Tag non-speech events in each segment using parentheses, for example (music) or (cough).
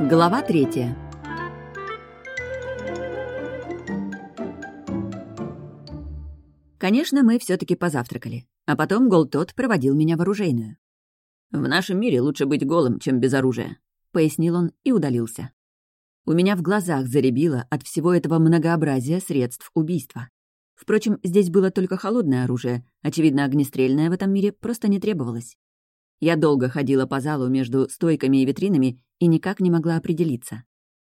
Глава третья. Конечно, мы все таки позавтракали, а потом Голтот проводил меня в оружейную. «В нашем мире лучше быть голым, чем без оружия», — пояснил он и удалился. У меня в глазах заребило от всего этого многообразия средств убийства. Впрочем, здесь было только холодное оружие, очевидно, огнестрельное в этом мире просто не требовалось. Я долго ходила по залу между стойками и витринами и никак не могла определиться.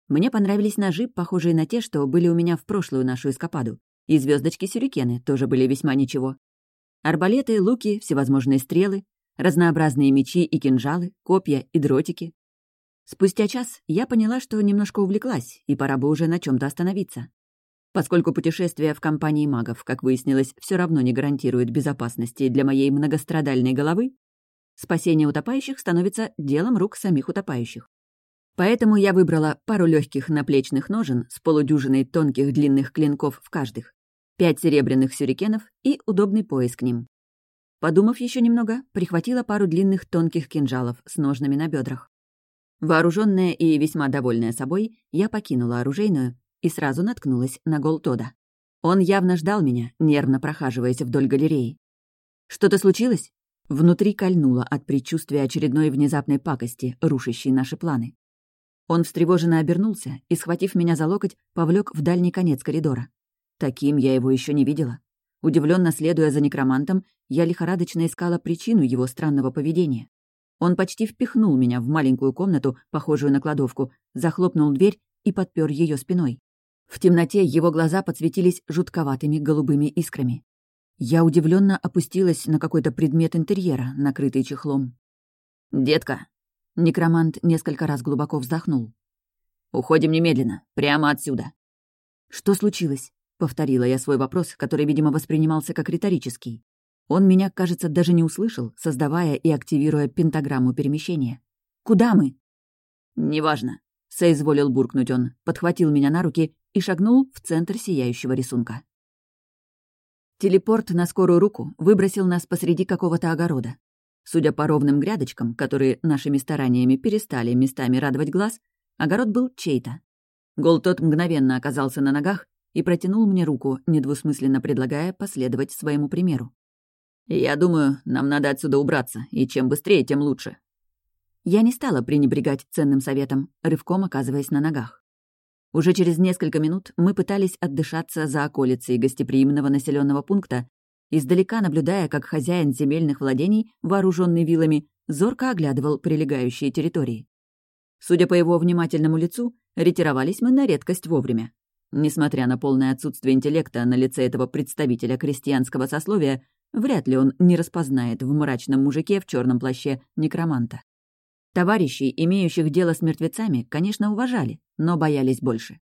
Мне понравились ножи, похожие на те, что были у меня в прошлую нашу эскападу. И звездочки сюрикены тоже были весьма ничего. Арбалеты, луки, всевозможные стрелы, разнообразные мечи и кинжалы, копья и дротики. Спустя час я поняла, что немножко увлеклась, и пора бы уже на чем то остановиться. Поскольку путешествие в компании магов, как выяснилось, все равно не гарантирует безопасности для моей многострадальной головы, Спасение утопающих становится делом рук самих утопающих. Поэтому я выбрала пару легких наплечных ножен с полудюжиной тонких длинных клинков в каждых, пять серебряных сюрикенов и удобный пояс к ним. Подумав еще немного, прихватила пару длинных тонких кинжалов с ножнами на бедрах. Вооруженная и весьма довольная собой, я покинула оружейную и сразу наткнулась на Голтода. Он явно ждал меня, нервно прохаживаясь вдоль галереи. «Что-то случилось?» Внутри кольнуло от предчувствия очередной внезапной пакости, рушащей наши планы. Он встревоженно обернулся и, схватив меня за локоть, повлек в дальний конец коридора. Таким я его еще не видела. Удивленно следуя за некромантом, я лихорадочно искала причину его странного поведения. Он почти впихнул меня в маленькую комнату, похожую на кладовку, захлопнул дверь и подпер ее спиной. В темноте его глаза подсветились жутковатыми голубыми искрами. Я удивленно опустилась на какой-то предмет интерьера, накрытый чехлом. «Детка!» Некромант несколько раз глубоко вздохнул. «Уходим немедленно, прямо отсюда». «Что случилось?» — повторила я свой вопрос, который, видимо, воспринимался как риторический. Он меня, кажется, даже не услышал, создавая и активируя пентаграмму перемещения. «Куда мы?» «Неважно», — соизволил буркнуть он, подхватил меня на руки и шагнул в центр сияющего рисунка. Телепорт на скорую руку выбросил нас посреди какого-то огорода. Судя по ровным грядочкам, которые нашими стараниями перестали местами радовать глаз, огород был чей-то. Гол тот мгновенно оказался на ногах и протянул мне руку, недвусмысленно предлагая последовать своему примеру. «Я думаю, нам надо отсюда убраться, и чем быстрее, тем лучше». Я не стала пренебрегать ценным советом, рывком оказываясь на ногах. Уже через несколько минут мы пытались отдышаться за околицей гостеприимного населенного пункта, издалека наблюдая, как хозяин земельных владений, вооруженный вилами, зорко оглядывал прилегающие территории. Судя по его внимательному лицу, ретировались мы на редкость вовремя. Несмотря на полное отсутствие интеллекта на лице этого представителя крестьянского сословия, вряд ли он не распознает в мрачном мужике в черном плаще некроманта. Товарищей, имеющих дело с мертвецами, конечно, уважали, но боялись больше.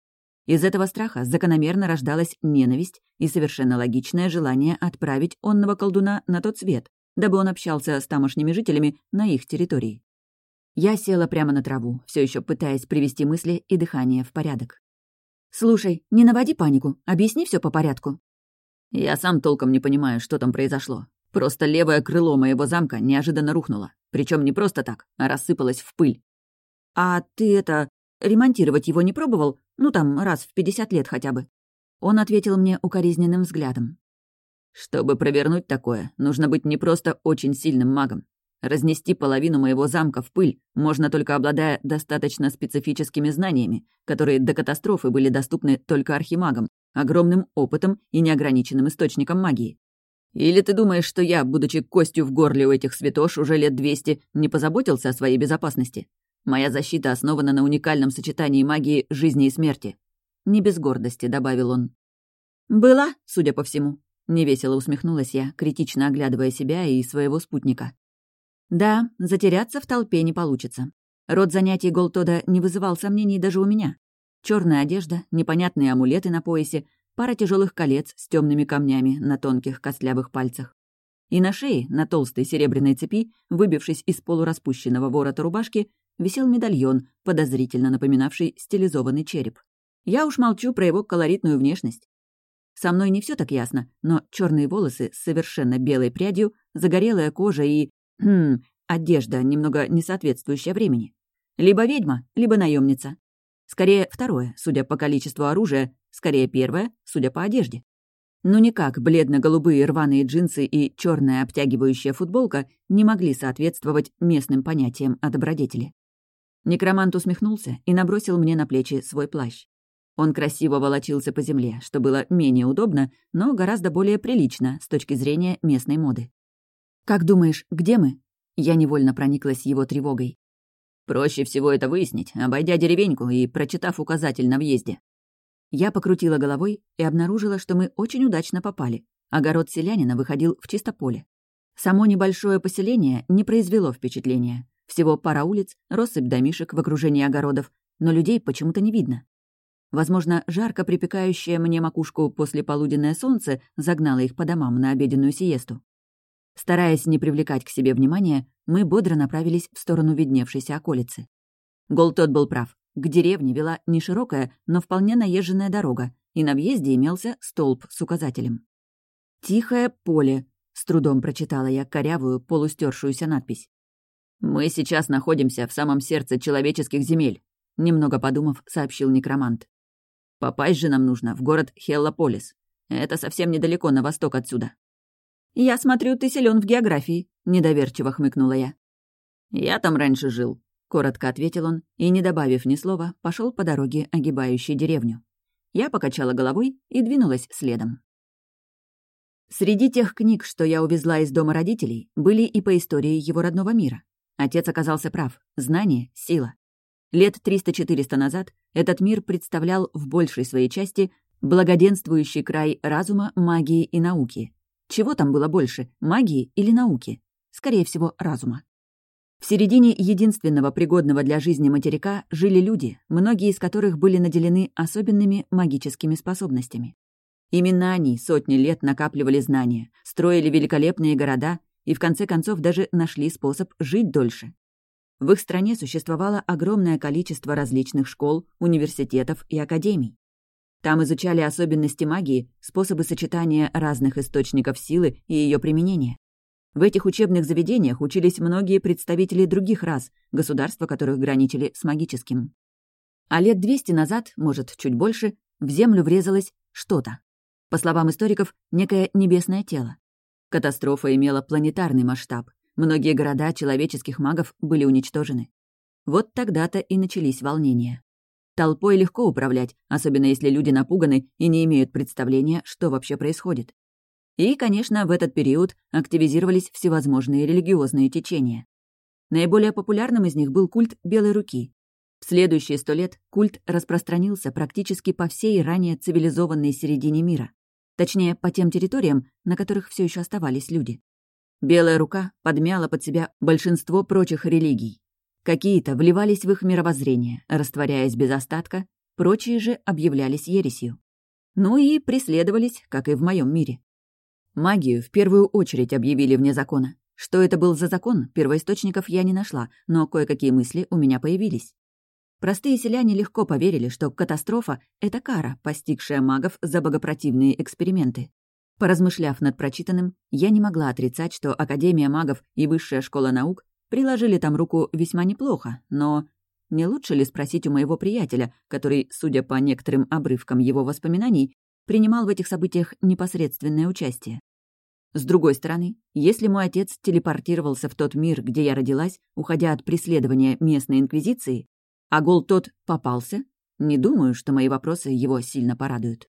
Из этого страха закономерно рождалась ненависть и совершенно логичное желание отправить онного колдуна на тот свет, дабы он общался с тамошними жителями на их территории. Я села прямо на траву, все еще пытаясь привести мысли и дыхание в порядок. «Слушай, не наводи панику, объясни все по порядку». Я сам толком не понимаю, что там произошло. Просто левое крыло моего замка неожиданно рухнуло. Причем не просто так, а рассыпалось в пыль. «А ты это... ремонтировать его не пробовал? Ну там, раз в пятьдесят лет хотя бы». Он ответил мне укоризненным взглядом. «Чтобы провернуть такое, нужно быть не просто очень сильным магом. Разнести половину моего замка в пыль можно только обладая достаточно специфическими знаниями, которые до катастрофы были доступны только архимагам, огромным опытом и неограниченным источником магии. Или ты думаешь, что я, будучи костью в горле у этих святош уже лет двести, не позаботился о своей безопасности? Моя защита основана на уникальном сочетании магии жизни и смерти. Не без гордости, добавил он. Была, судя по всему. Невесело усмехнулась я, критично оглядывая себя и своего спутника. Да, затеряться в толпе не получится. Род занятий Голтода не вызывал сомнений даже у меня. Черная одежда, непонятные амулеты на поясе, пара тяжелых колец с темными камнями на тонких костлявых пальцах. И на шее, на толстой серебряной цепи, выбившись из полураспущенного ворота рубашки, висел медальон, подозрительно напоминавший стилизованный череп. Я уж молчу про его колоритную внешность. Со мной не все так ясно, но черные волосы с совершенно белой прядью, загорелая кожа и... Хм, одежда, немного не соответствующая времени. Либо ведьма, либо наемница. Скорее второе, судя по количеству оружия, скорее первое, судя по одежде. Но никак бледно-голубые рваные джинсы и черная обтягивающая футболка не могли соответствовать местным понятиям о добродетели. Некромант усмехнулся и набросил мне на плечи свой плащ. Он красиво волочился по земле, что было менее удобно, но гораздо более прилично с точки зрения местной моды. «Как думаешь, где мы?» Я невольно прониклась его тревогой. «Проще всего это выяснить, обойдя деревеньку и прочитав указатель на въезде». Я покрутила головой и обнаружила, что мы очень удачно попали. Огород селянина выходил в чисто поле. Само небольшое поселение не произвело впечатления. Всего пара улиц, россыпь домишек в окружении огородов, но людей почему-то не видно. Возможно, жарко припекающее мне макушку после полуденное солнце загнало их по домам на обеденную сиесту. Стараясь не привлекать к себе внимания, мы бодро направились в сторону видневшейся околицы. Гол тот был прав. К деревне вела не широкая, но вполне наезженная дорога, и на въезде имелся столб с указателем. «Тихое поле», — с трудом прочитала я корявую, полустершуюся надпись. «Мы сейчас находимся в самом сердце человеческих земель», — немного подумав, сообщил некромант. «Попасть же нам нужно в город Хеллополис. Это совсем недалеко на восток отсюда». «Я смотрю, ты силен в географии», — недоверчиво хмыкнула я. «Я там раньше жил», — коротко ответил он и, не добавив ни слова, пошел по дороге, огибающей деревню. Я покачала головой и двинулась следом. Среди тех книг, что я увезла из дома родителей, были и по истории его родного мира. Отец оказался прав. Знание — сила. Лет 300-400 назад этот мир представлял в большей своей части благоденствующий край разума, магии и науки. Чего там было больше, магии или науки? Скорее всего, разума. В середине единственного пригодного для жизни материка жили люди, многие из которых были наделены особенными магическими способностями. Именно они сотни лет накапливали знания, строили великолепные города и в конце концов даже нашли способ жить дольше. В их стране существовало огромное количество различных школ, университетов и академий. Там изучали особенности магии, способы сочетания разных источников силы и ее применения. В этих учебных заведениях учились многие представители других рас, государства которых граничили с магическим. А лет 200 назад, может, чуть больше, в Землю врезалось что-то. По словам историков, некое небесное тело. Катастрофа имела планетарный масштаб. Многие города человеческих магов были уничтожены. Вот тогда-то и начались волнения. Толпой легко управлять, особенно если люди напуганы и не имеют представления, что вообще происходит. И, конечно, в этот период активизировались всевозможные религиозные течения. Наиболее популярным из них был культ Белой Руки. В следующие сто лет культ распространился практически по всей ранее цивилизованной середине мира. Точнее, по тем территориям, на которых все еще оставались люди. Белая рука подмяла под себя большинство прочих религий. Какие-то вливались в их мировоззрение, растворяясь без остатка, прочие же объявлялись ересью. Ну и преследовались, как и в моем мире. Магию в первую очередь объявили вне закона. Что это был за закон, первоисточников я не нашла, но кое-какие мысли у меня появились. Простые селяне легко поверили, что катастрофа — это кара, постигшая магов за богопротивные эксперименты. Поразмышляв над прочитанным, я не могла отрицать, что Академия магов и Высшая школа наук приложили там руку весьма неплохо, но не лучше ли спросить у моего приятеля, который, судя по некоторым обрывкам его воспоминаний, принимал в этих событиях непосредственное участие? С другой стороны, если мой отец телепортировался в тот мир, где я родилась, уходя от преследования местной инквизиции, а гол тот попался, не думаю, что мои вопросы его сильно порадуют.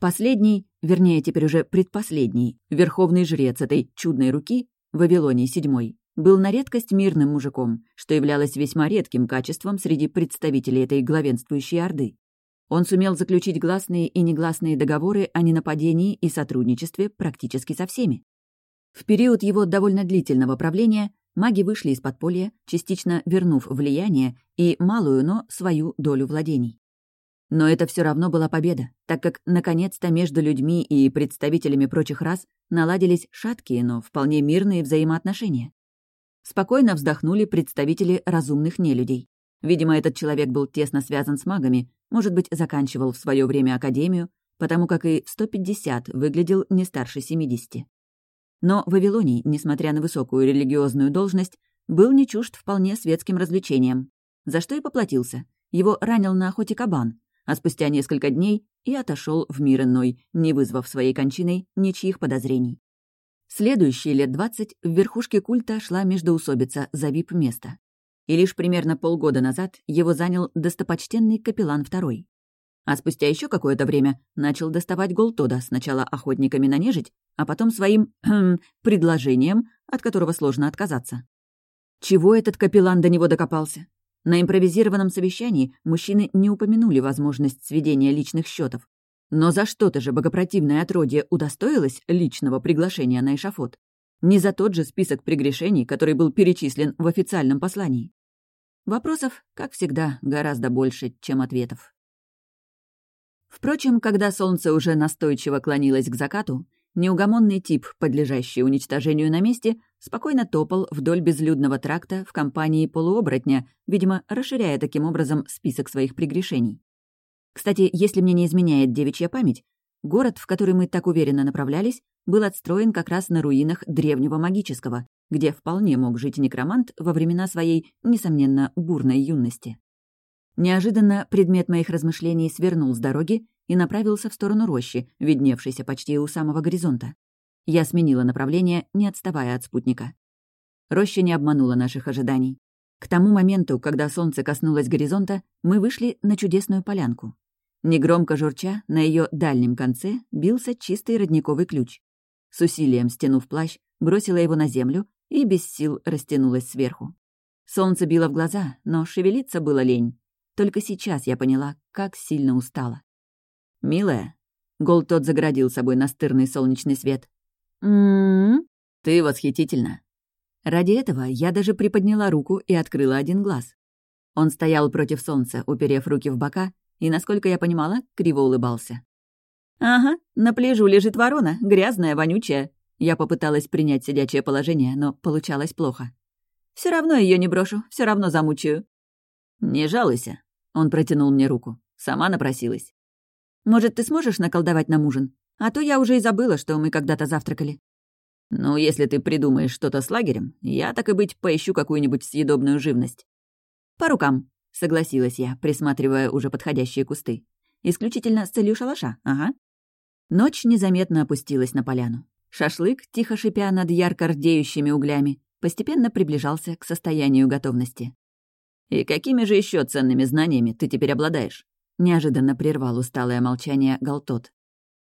Последний, вернее, теперь уже предпоследний, верховный жрец этой чудной руки, Вавилоний VII, был на редкость мирным мужиком, что являлось весьма редким качеством среди представителей этой главенствующей орды. Он сумел заключить гласные и негласные договоры о ненападении и сотрудничестве практически со всеми. В период его довольно длительного правления маги вышли из подполья, частично вернув влияние и малую, но свою долю владений. Но это все равно была победа, так как, наконец-то, между людьми и представителями прочих рас наладились шаткие, но вполне мирные взаимоотношения. Спокойно вздохнули представители разумных нелюдей. Видимо, этот человек был тесно связан с магами, может быть, заканчивал в свое время академию, потому как и в 150 выглядел не старше 70. Но Вавилоний, несмотря на высокую религиозную должность, был не чужд вполне светским развлечениям. за что и поплатился. Его ранил на охоте кабан, а спустя несколько дней и отошел в мир иной, не вызвав своей кончиной ничьих подозрений. Следующие лет двадцать в верхушке культа шла междоусобица за вип-место. И лишь примерно полгода назад его занял достопочтенный капеллан второй. А спустя еще какое-то время начал доставать Голтода сначала охотниками на нежить, а потом своим (clears throat) предложением, от которого сложно отказаться. Чего этот капеллан до него докопался? На импровизированном совещании мужчины не упомянули возможность сведения личных счетов, но за что-то же богопротивное отродье удостоилось личного приглашения на эшафот. Не за тот же список прегрешений, который был перечислен в официальном послании. Вопросов, как всегда, гораздо больше, чем ответов. Впрочем, когда солнце уже настойчиво клонилось к закату, неугомонный тип, подлежащий уничтожению на месте, спокойно топал вдоль безлюдного тракта в компании полуоборотня, видимо, расширяя таким образом список своих прегрешений. Кстати, если мне не изменяет девичья память, город, в который мы так уверенно направлялись, был отстроен как раз на руинах древнего магического, где вполне мог жить некромант во времена своей, несомненно, бурной юности. Неожиданно предмет моих размышлений свернул с дороги и направился в сторону рощи, видневшейся почти у самого горизонта. Я сменила направление, не отставая от спутника. Роща не обманула наших ожиданий. К тому моменту, когда солнце коснулось горизонта, мы вышли на чудесную полянку. Негромко журча, на ее дальнем конце бился чистый родниковый ключ. С усилием стянув плащ, бросила его на землю и без сил растянулась сверху. Солнце било в глаза, но шевелиться было лень. Только сейчас я поняла, как сильно устала. «Милая», — Гол тот заградил собой настырный солнечный свет. «М-м-м, ты восхитительна». Ради этого я даже приподняла руку и открыла один глаз. Он стоял против солнца, уперев руки в бока, и, насколько я понимала, криво улыбался. «Ага, на пляжу лежит ворона, грязная, вонючая». Я попыталась принять сидячее положение, но получалось плохо. Все равно ее не брошу, все равно замучаю». «Не жалуйся», — он протянул мне руку. Сама напросилась. «Может, ты сможешь наколдовать нам ужин? А то я уже и забыла, что мы когда-то завтракали». «Ну, если ты придумаешь что-то с лагерем, я, так и быть, поищу какую-нибудь съедобную живность». «По рукам», согласилась я, присматривая уже подходящие кусты. Исключительно с целью шалаша, ага. Ночь незаметно опустилась на поляну. Шашлык, тихо шипя над ярко рдеющими углями, постепенно приближался к состоянию готовности. «И какими же еще ценными знаниями ты теперь обладаешь?» Неожиданно прервал усталое молчание Галтот.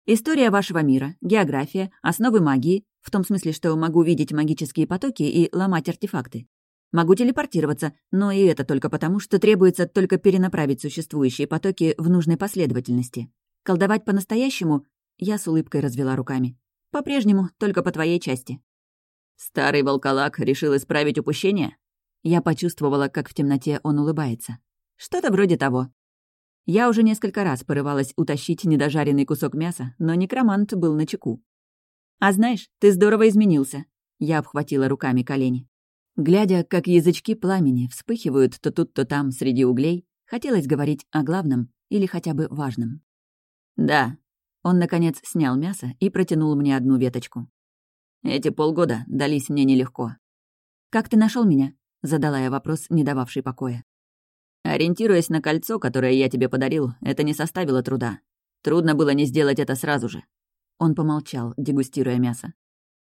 «История вашего мира, география, основы магии, в том смысле, что могу видеть магические потоки и ломать артефакты. Могу телепортироваться, но и это только потому, что требуется только перенаправить существующие потоки в нужной последовательности. Колдовать по-настоящему я с улыбкой развела руками. По-прежнему, только по твоей части. Старый волколак решил исправить упущение? Я почувствовала, как в темноте он улыбается. Что-то вроде того. Я уже несколько раз порывалась утащить недожаренный кусок мяса, но некромант был на чеку. «А знаешь, ты здорово изменился». Я обхватила руками колени. Глядя, как язычки пламени вспыхивают то тут, то там среди углей, хотелось говорить о главном или хотя бы важном. «Да». Он, наконец, снял мясо и протянул мне одну веточку. «Эти полгода дались мне нелегко». «Как ты нашел меня?» — задала я вопрос, не дававший покоя. «Ориентируясь на кольцо, которое я тебе подарил, это не составило труда. Трудно было не сделать это сразу же». Он помолчал, дегустируя мясо.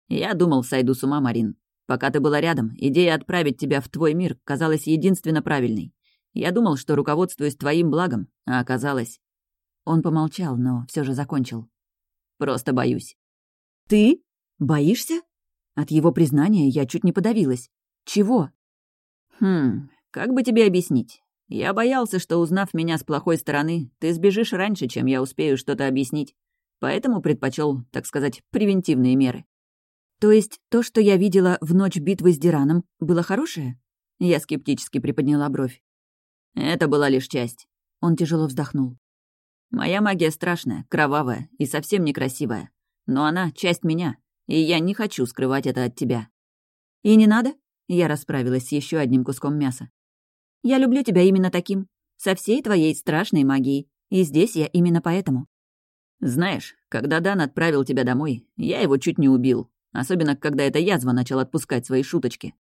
«Я думал, сойду с ума, Марин. Пока ты была рядом, идея отправить тебя в твой мир казалась единственно правильной. Я думал, что руководствуюсь твоим благом, а оказалось...» Он помолчал, но все же закончил. «Просто боюсь». «Ты? Боишься?» От его признания я чуть не подавилась. «Чего?» «Хм, как бы тебе объяснить? Я боялся, что, узнав меня с плохой стороны, ты сбежишь раньше, чем я успею что-то объяснить. Поэтому предпочел, так сказать, превентивные меры. То есть то, что я видела в ночь битвы с Дираном, было хорошее? Я скептически приподняла бровь. Это была лишь часть. Он тяжело вздохнул. Моя магия страшная, кровавая и совсем некрасивая. Но она — часть меня, и я не хочу скрывать это от тебя. И не надо? Я расправилась с еще одним куском мяса. Я люблю тебя именно таким, со всей твоей страшной магией, и здесь я именно поэтому. Знаешь, когда Дан отправил тебя домой, я его чуть не убил, особенно когда эта язва начала отпускать свои шуточки.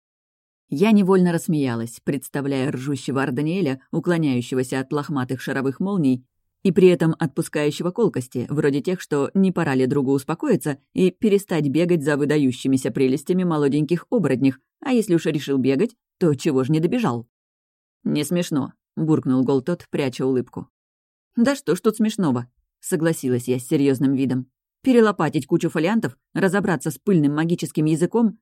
Я невольно рассмеялась, представляя ржущего Арданиэля, уклоняющегося от лохматых шаровых молний и при этом отпускающего колкости, вроде тех, что не пора ли другу успокоиться и перестать бегать за выдающимися прелестями молоденьких оборотнях, а если уж решил бегать, то чего ж не добежал? «Не смешно», — буркнул Голтот, пряча улыбку. «Да что ж тут смешного?» — согласилась я с серьезным видом. «Перелопатить кучу фолиантов, разобраться с пыльным магическим языком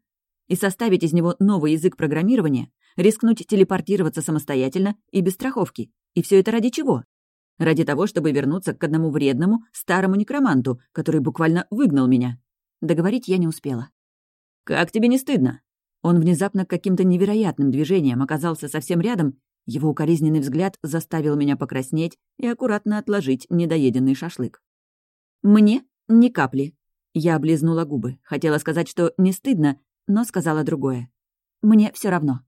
и составить из него новый язык программирования, рискнуть телепортироваться самостоятельно и без страховки. И все это ради чего? Ради того, чтобы вернуться к одному вредному, старому некроманту, который буквально выгнал меня. Договорить я не успела. «Как тебе не стыдно?» Он внезапно каким-то невероятным движением оказался совсем рядом, его укоризненный взгляд заставил меня покраснеть и аккуратно отложить недоеденный шашлык. «Мне? Ни капли». Я облизнула губы. Хотела сказать, что не стыдно, но сказала другое. «Мне все равно».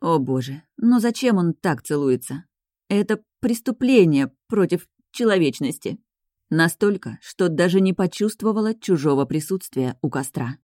О боже, но зачем он так целуется? Это преступление против человечности. Настолько, что даже не почувствовала чужого присутствия у костра.